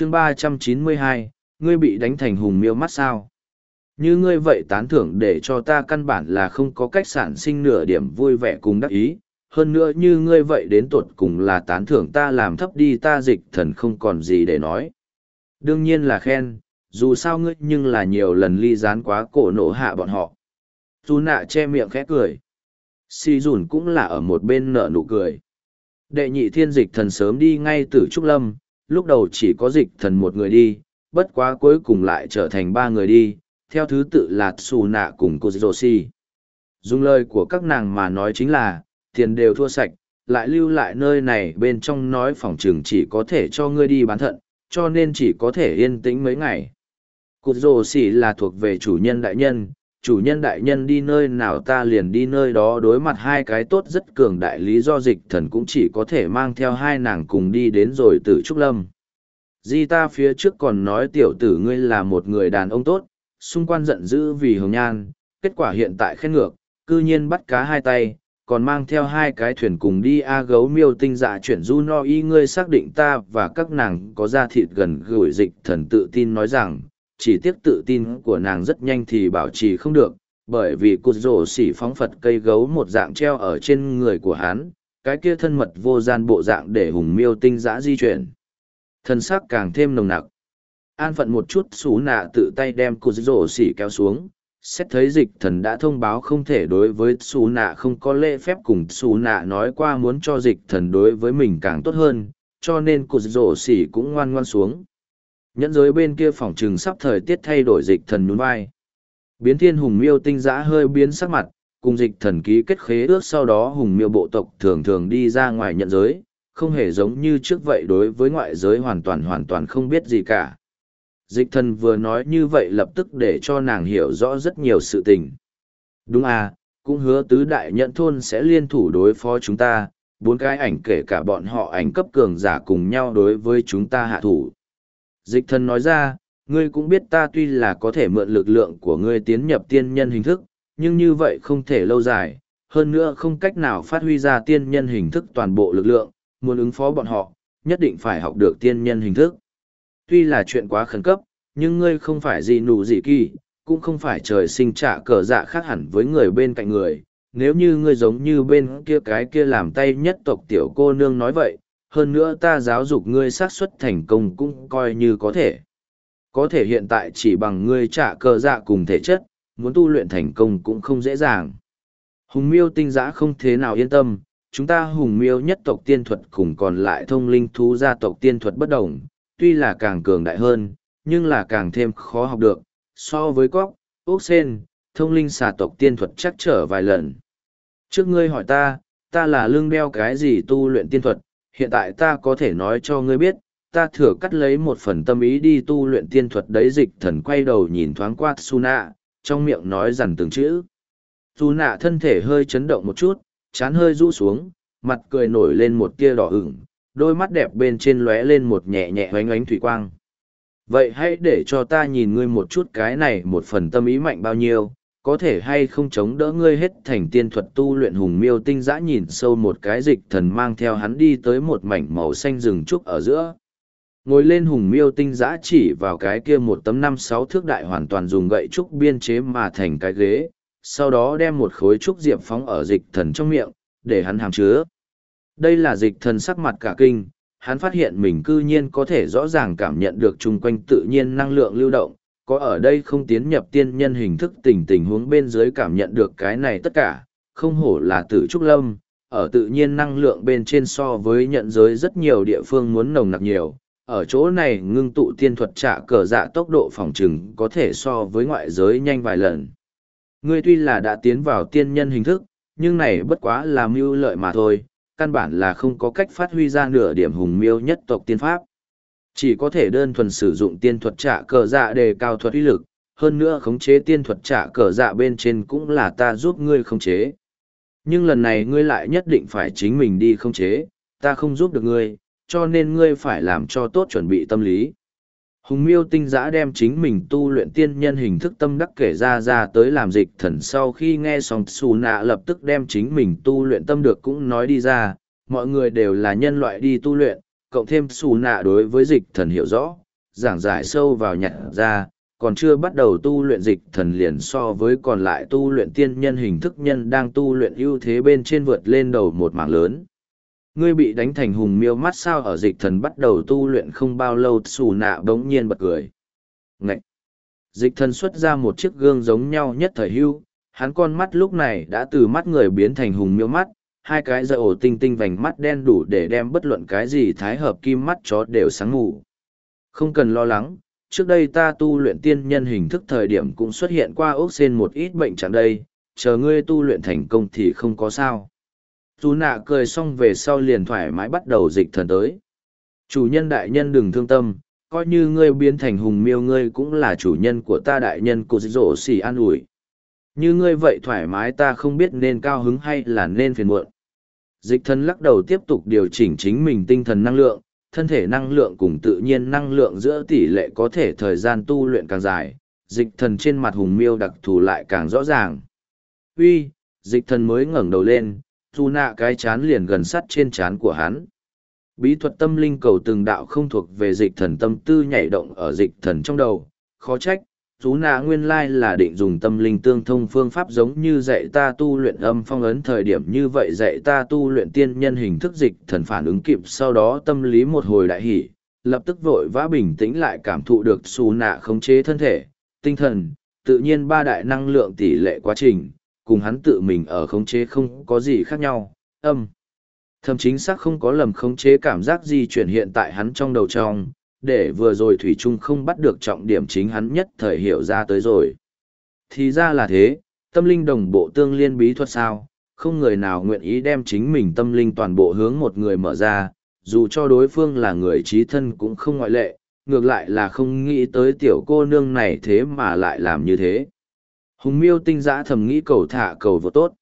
chương ba trăm chín mươi hai, ngươi bị đánh thành hùng miêu mắt sao? Như ngươi vậy tán thưởng để cho ta căn bản là không có cách sản sinh nửa điểm vui vẻ cùng đắc ý. Hơn nữa như ngươi vậy đến tột cùng là tán thưởng ta làm thấp đi ta dịch thần không còn gì để nói. Đương nhiên là khen, dù sao ngươi nhưng là nhiều lần ly dán quá cổ nổ hạ bọn họ. Dù nạ che miệng khẽ cười. Si dùn cũng là ở một bên nở nụ cười. Đệ nhị thiên dịch thần sớm đi ngay từ trúc lâm lúc đầu chỉ có dịch thần một người đi, bất quá cuối cùng lại trở thành ba người đi, theo thứ tự là Tsu nạ cùng cô dô dùng lời của các nàng mà nói chính là, tiền đều thua sạch, lại lưu lại nơi này bên trong nói phòng trường chỉ có thể cho ngươi đi bán thận, cho nên chỉ có thể yên tĩnh mấy ngày. Cụt rồ xỉ là thuộc về chủ nhân đại nhân chủ nhân đại nhân đi nơi nào ta liền đi nơi đó đối mặt hai cái tốt rất cường đại lý do dịch thần cũng chỉ có thể mang theo hai nàng cùng đi đến rồi tử trúc lâm. Di ta phía trước còn nói tiểu tử ngươi là một người đàn ông tốt, xung quanh giận dữ vì hồng nhan, kết quả hiện tại khen ngược, cư nhiên bắt cá hai tay, còn mang theo hai cái thuyền cùng đi a gấu miêu tinh dạ chuyển du no y ngươi xác định ta và các nàng có da thịt gần gửi dịch thần tự tin nói rằng chỉ tiếc tự tin của nàng rất nhanh thì bảo trì không được, bởi vì cụt rổ xỉ phóng phật cây gấu một dạng treo ở trên người của hắn, cái kia thân mật vô gian bộ dạng để hùng miêu tinh giã di chuyển. Thân sắc càng thêm nồng nặc. An phận một chút, xú nạ tự tay đem cụt rổ xỉ kéo xuống. Xét thấy dịch thần đã thông báo không thể đối với xú nạ, không có lễ phép cùng xú nạ nói qua muốn cho dịch thần đối với mình càng tốt hơn, cho nên cụt rổ xỉ cũng ngoan ngoan xuống nhẫn giới bên kia phòng trừng sắp thời tiết thay đổi dịch thần nhún vai. Biến thiên hùng miêu tinh giã hơi biến sắc mặt, cùng dịch thần ký kết khế ước sau đó hùng miêu bộ tộc thường thường đi ra ngoài nhận giới, không hề giống như trước vậy đối với ngoại giới hoàn toàn hoàn toàn không biết gì cả. Dịch thần vừa nói như vậy lập tức để cho nàng hiểu rõ rất nhiều sự tình. Đúng à cũng hứa tứ đại nhận thôn sẽ liên thủ đối phó chúng ta, bốn cái ảnh kể cả bọn họ ảnh cấp cường giả cùng nhau đối với chúng ta hạ thủ dịch thần nói ra ngươi cũng biết ta tuy là có thể mượn lực lượng của ngươi tiến nhập tiên nhân hình thức nhưng như vậy không thể lâu dài hơn nữa không cách nào phát huy ra tiên nhân hình thức toàn bộ lực lượng muốn ứng phó bọn họ nhất định phải học được tiên nhân hình thức tuy là chuyện quá khẩn cấp, nhưng ngươi không phải gì nụ gì kỳ, cũng không phải trời sinh trả cờ dạ khác hẳn với người bên cạnh người. Nếu như ngươi giống như bên kia cái kia làm tay nhất tộc tiểu cô nương nói vậy, hơn nữa ta giáo dục ngươi xác suất thành công cũng coi như có thể. Có thể hiện tại chỉ bằng ngươi trả cờ dạ cùng thể chất, muốn tu luyện thành công cũng không dễ dàng. Hùng miêu tinh giã không thế nào yên tâm, chúng ta hùng miêu nhất tộc tiên thuật cùng còn lại thông linh thú gia tộc tiên thuật bất đồng, tuy là càng cường đại hơn, nhưng là càng thêm khó học được, so với cóc, ốc sen, thông linh xà tộc tiên thuật chắc trở vài lần. Trước ngươi hỏi ta, ta là lương đeo cái gì tu luyện tiên thuật, hiện tại ta có thể nói cho ngươi biết, ta thừa cắt lấy một phần tâm ý đi tu luyện tiên thuật đấy dịch thần quay đầu nhìn thoáng qua Tsuna, trong miệng nói dằn từng chữ. Tsuna thân thể hơi chấn động một chút, chán hơi rũ xuống, mặt cười nổi lên một tia đỏ ửng, đôi mắt đẹp bên trên lóe lên một nhẹ nhẹ oánh oánh thủy quang. Vậy hãy để cho ta nhìn ngươi một chút cái này một phần tâm ý mạnh bao nhiêu, có thể hay không chống đỡ ngươi hết thành tiên thuật tu luyện hùng miêu tinh dã nhìn sâu một cái dịch thần mang theo hắn đi tới một mảnh màu xanh rừng trúc ở giữa. Ngồi lên hùng miêu tinh dã chỉ vào cái kia một tấm năm sáu thước đại hoàn toàn dùng gậy trúc biên chế mà thành cái ghế, sau đó đem một khối trúc diệp phóng ở dịch thần trong miệng, để hắn hàm chứa. Đây là dịch thần sắc mặt cả kinh, hắn phát hiện mình cư nhiên có thể rõ ràng cảm nhận được chung quanh tự nhiên năng lượng lưu động, có ở đây không tiến nhập tiên nhân hình thức tình tình huống bên dưới cảm nhận được cái này tất cả, không hổ là tử trúc lâm, ở tự nhiên năng lượng bên trên so với nhận giới rất nhiều địa phương muốn nồng nặc nhiều, ở chỗ này ngưng tụ tiên thuật trả cờ dạ tốc độ phòng trừng có thể so với ngoại giới nhanh vài lần. Ngươi tuy là đã tiến vào tiên nhân hình thức, nhưng này bất quá là mưu lợi mà thôi, căn bản là không có cách phát huy ra nửa điểm hùng miêu nhất tộc tiên pháp. Chỉ có thể đơn thuần sử dụng tiên thuật trả cờ dạ để cao thuật uy lực, hơn nữa khống chế tiên thuật trả cờ dạ bên trên cũng là ta giúp ngươi khống chế. Nhưng lần này ngươi lại nhất định phải chính mình đi khống chế, ta không giúp được ngươi, cho nên ngươi phải làm cho tốt chuẩn bị tâm lý. Hùng miêu tinh giã đem chính mình tu luyện tiên nhân hình thức tâm đắc kể ra ra tới làm dịch thần sau khi nghe xong xù nạ lập tức đem chính mình tu luyện tâm được cũng nói đi ra, mọi người đều là nhân loại đi tu luyện, cộng thêm xù nạ đối với dịch thần hiểu rõ, giảng giải sâu vào nhặt ra, còn chưa bắt đầu tu luyện dịch thần liền so với còn lại tu luyện tiên nhân hình thức nhân đang tu luyện ưu thế bên trên vượt lên đầu một mảng lớn. Ngươi bị đánh thành hùng miêu mắt sao ở dịch thần bắt đầu tu luyện không bao lâu xù nạ bỗng nhiên bật cười. Ngậy! Dịch thần xuất ra một chiếc gương giống nhau nhất thời hưu, hắn con mắt lúc này đã từ mắt người biến thành hùng miêu mắt, hai cái dây ổ tinh tinh vành mắt đen đủ để đem bất luận cái gì thái hợp kim mắt chó đều sáng mù. Không cần lo lắng, trước đây ta tu luyện tiên nhân hình thức thời điểm cũng xuất hiện qua ốc xên một ít bệnh chẳng đây, chờ ngươi tu luyện thành công thì không có sao. Dù nạ cười xong về sau liền thoải mái bắt đầu dịch thần tới. Chủ nhân đại nhân đừng thương tâm, coi như ngươi biến thành hùng miêu ngươi cũng là chủ nhân của ta đại nhân của dịch rổ xỉ an ủi. Như ngươi vậy thoải mái ta không biết nên cao hứng hay là nên phiền muộn. Dịch thần lắc đầu tiếp tục điều chỉnh chính mình tinh thần năng lượng, thân thể năng lượng cùng tự nhiên năng lượng giữa tỷ lệ có thể thời gian tu luyện càng dài, dịch thần trên mặt hùng miêu đặc thù lại càng rõ ràng. Uy, dịch thần mới ngẩng đầu lên, thu nạ cái chán liền gần sắt trên chán của hắn. Bí thuật tâm linh cầu từng đạo không thuộc về dịch thần tâm tư nhảy động ở dịch thần trong đầu, khó trách, chú nạ nguyên lai là định dùng tâm linh tương thông phương pháp giống như dạy ta tu luyện âm phong ấn thời điểm như vậy dạy ta tu luyện tiên nhân hình thức dịch thần phản ứng kịp sau đó tâm lý một hồi đại hỉ, lập tức vội vã bình tĩnh lại cảm thụ được xù nạ khống chế thân thể, tinh thần, tự nhiên ba đại năng lượng tỷ lệ quá trình, cùng hắn tự mình ở khống chế không có gì khác nhau, âm. Thậm chính xác không có lầm khống chế cảm giác di chuyển hiện tại hắn trong đầu trong để vừa rồi Thủy Trung không bắt được trọng điểm chính hắn nhất thời hiểu ra tới rồi. Thì ra là thế, tâm linh đồng bộ tương liên bí thuật sao, không người nào nguyện ý đem chính mình tâm linh toàn bộ hướng một người mở ra, dù cho đối phương là người trí thân cũng không ngoại lệ, ngược lại là không nghĩ tới tiểu cô nương này thế mà lại làm như thế. Hùng miêu tinh giã thầm nghĩ cầu thả cầu vô tốt.